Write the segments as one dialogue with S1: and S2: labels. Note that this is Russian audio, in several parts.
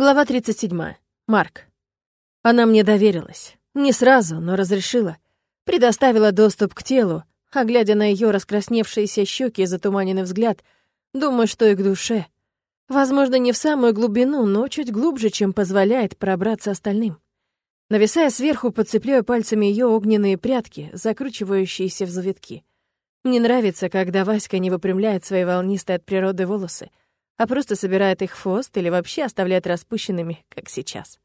S1: Глава 37. Марк. Она мне доверилась. Не сразу, но разрешила. Предоставила доступ к телу, а глядя на ее раскрасневшиеся щеки и затуманенный взгляд, думаю, что и к душе. Возможно, не в самую глубину, но чуть глубже, чем позволяет пробраться остальным. Нависая сверху, подцепляю пальцами ее огненные прятки, закручивающиеся в завитки. Мне нравится, когда Васька не выпрямляет свои волнистые от природы волосы, а просто собирает их в хвост или вообще оставляет распущенными, как сейчас.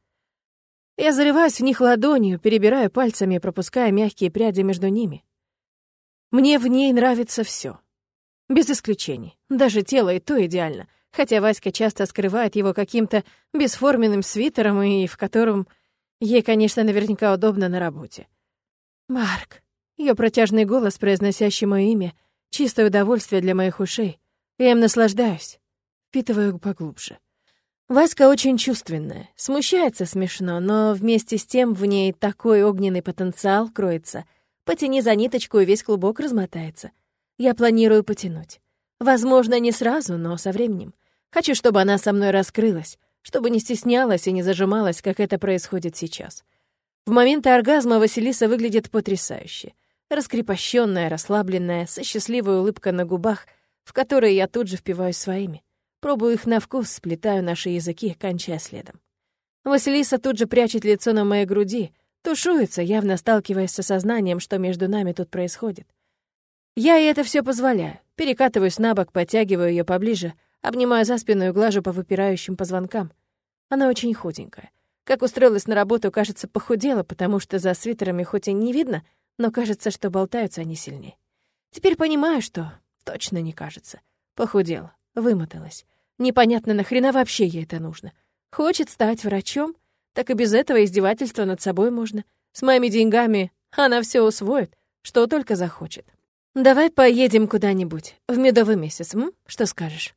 S1: Я зарываюсь в них ладонью, перебираю пальцами, пропуская мягкие пряди между ними. Мне в ней нравится все, Без исключений. Даже тело и то идеально. Хотя Васька часто скрывает его каким-то бесформенным свитером, и в котором ей, конечно, наверняка удобно на работе. «Марк», ее протяжный голос, произносящий мое имя, чистое удовольствие для моих ушей. Я им наслаждаюсь впитываю поглубже. Васька очень чувственная, смущается смешно, но вместе с тем в ней такой огненный потенциал кроется. Потяни за ниточку, и весь клубок размотается. Я планирую потянуть. Возможно, не сразу, но со временем. Хочу, чтобы она со мной раскрылась, чтобы не стеснялась и не зажималась, как это происходит сейчас. В моменты оргазма Василиса выглядит потрясающе. Раскрепощенная, расслабленная, со счастливой улыбкой на губах, в которые я тут же впиваюсь своими. Пробую их на вкус, сплетаю наши языки, кончая следом. Василиса тут же прячет лицо на моей груди, тушуется, явно сталкиваясь с осознанием, что между нами тут происходит. Я ей это все позволяю, перекатываюсь на бок, подтягиваю ее поближе, обнимаю за спину и глажу по выпирающим позвонкам. Она очень худенькая. Как устроилась на работу, кажется, похудела, потому что за свитерами хоть и не видно, но кажется, что болтаются они сильнее. Теперь понимаю, что точно не кажется. Похудела, вымоталась. Непонятно, нахрена вообще ей это нужно. Хочет стать врачом? Так и без этого издевательства над собой можно. С моими деньгами она все усвоит, что только захочет. Давай поедем куда-нибудь, в медовый месяц, м? Что скажешь?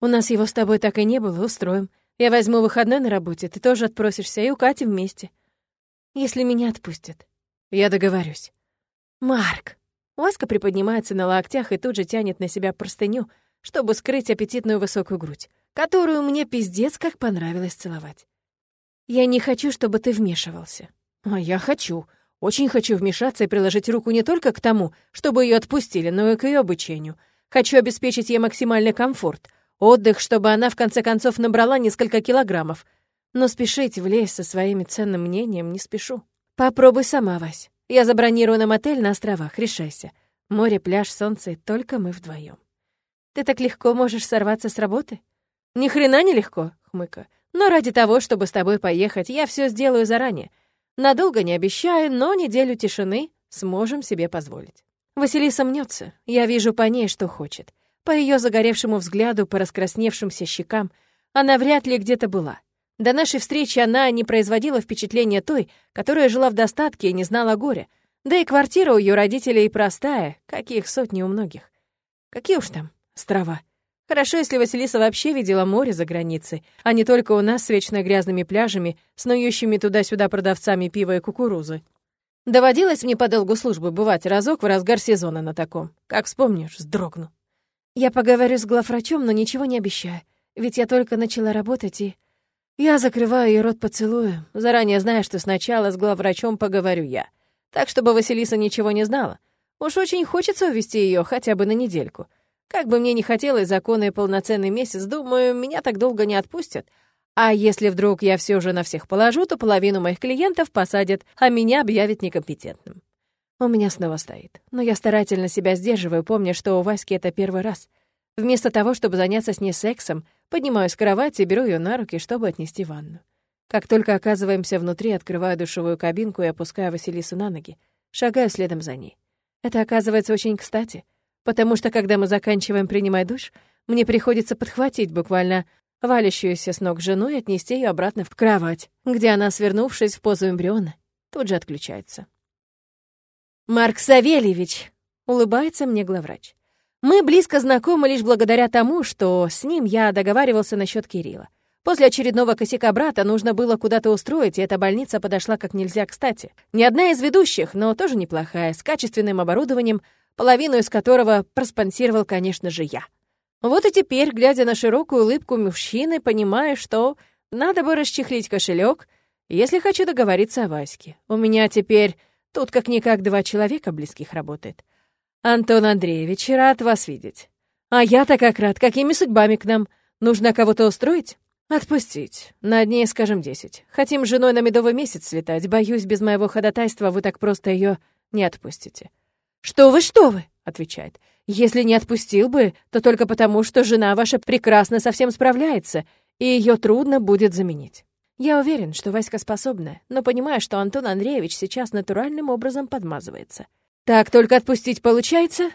S1: У нас его с тобой так и не было, устроим. Я возьму выходной на работе, ты тоже отпросишься и укатим вместе. Если меня отпустят. Я договорюсь. Марк. Васька приподнимается на локтях и тут же тянет на себя простыню, чтобы скрыть аппетитную высокую грудь, которую мне пиздец как понравилось целовать. Я не хочу, чтобы ты вмешивался. А я хочу. Очень хочу вмешаться и приложить руку не только к тому, чтобы ее отпустили, но и к ее обучению. Хочу обеспечить ей максимальный комфорт, отдых, чтобы она в конце концов набрала несколько килограммов. Но спешить в лес со своими ценным мнением не спешу. Попробуй сама, Вась. Я забронирую нам отель на островах, решайся. Море, пляж, солнце, только мы вдвоем. Ты так легко можешь сорваться с работы? Ни хрена не легко, хмыка. Но ради того, чтобы с тобой поехать, я все сделаю заранее. Надолго не обещаю, но неделю тишины сможем себе позволить. Василиса мнется. Я вижу по ней, что хочет. По ее загоревшему взгляду, по раскрасневшимся щекам, она вряд ли где-то была. До нашей встречи она не производила впечатления той, которая жила в достатке и не знала горя. Да и квартира у ее родителей простая, каких сотни у многих. Какие уж там, острова. Хорошо, если Василиса вообще видела море за границей, а не только у нас с вечно грязными пляжами, снующими туда-сюда продавцами пива и кукурузы. Доводилось мне по долгу службы бывать разок в разгар сезона на таком. Как вспомнишь, вздрогну. Я поговорю с главврачом, но ничего не обещаю, ведь я только начала работать и... Я закрываю ей рот поцелуем, заранее зная, что сначала с главврачом поговорю я. Так, чтобы Василиса ничего не знала. Уж очень хочется увести ее хотя бы на недельку. Как бы мне ни хотелось законный полноценный месяц, думаю, меня так долго не отпустят. А если вдруг я все же на всех положу, то половину моих клиентов посадят, а меня объявят некомпетентным. У меня снова стоит. Но я старательно себя сдерживаю, помня, что у Васьки это первый раз. Вместо того, чтобы заняться с ней сексом, поднимаюсь с кровати и беру ее на руки, чтобы отнести ванну. Как только оказываемся внутри, открываю душевую кабинку и опускаю Василису на ноги. Шагаю следом за ней. Это оказывается очень кстати — потому что, когда мы заканчиваем принимать душ, мне приходится подхватить буквально валящуюся с ног жену и отнести ее обратно в кровать, где она, свернувшись в позу эмбриона, тут же отключается. «Марк Савельевич!» — улыбается мне главврач. «Мы близко знакомы лишь благодаря тому, что с ним я договаривался насчет Кирилла. После очередного косяка брата нужно было куда-то устроить, и эта больница подошла как нельзя кстати. Не одна из ведущих, но тоже неплохая, с качественным оборудованием, половину из которого проспонсировал, конечно же, я. Вот и теперь, глядя на широкую улыбку мужчины, понимаю, что Надо бы расчехлить кошелек, если хочу договориться о Ваське. У меня теперь тут как-никак два человека близких работает. Антон Андреевич, рад вас видеть. А я-то как рад. Какими судьбами к нам? Нужно кого-то устроить? Отпустить. На дней, скажем, десять. Хотим с женой на медовый месяц слетать. Боюсь, без моего ходатайства вы так просто ее не отпустите. «Что вы, что вы?» — отвечает. «Если не отпустил бы, то только потому, что жена ваша прекрасно со всем справляется, и ее трудно будет заменить. Я уверен, что Васька способна, но понимаю, что Антон Андреевич сейчас натуральным образом подмазывается. Так только отпустить получается?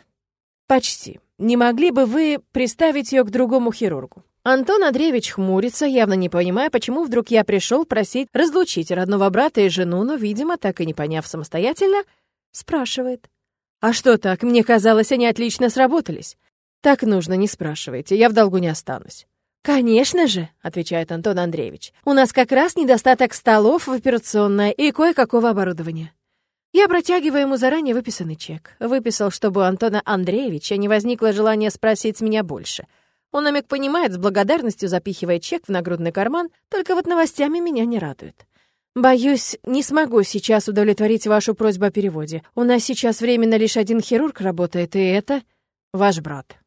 S1: Почти. Не могли бы вы приставить ее к другому хирургу? Антон Андреевич хмурится, явно не понимая, почему вдруг я пришел просить разлучить родного брата и жену, но, видимо, так и не поняв самостоятельно, спрашивает. «А что так? Мне казалось, они отлично сработались». «Так нужно, не спрашивайте, я в долгу не останусь». «Конечно же», — отвечает Антон Андреевич. «У нас как раз недостаток столов в операционной и кое-какого оборудования». Я протягиваю ему заранее выписанный чек. Выписал, чтобы у Антона Андреевича не возникло желания спросить меня больше. Он намек понимает, с благодарностью запихивая чек в нагрудный карман, только вот новостями меня не радует. «Боюсь, не смогу сейчас удовлетворить вашу просьбу о переводе. У нас сейчас временно лишь один хирург работает, и это ваш брат».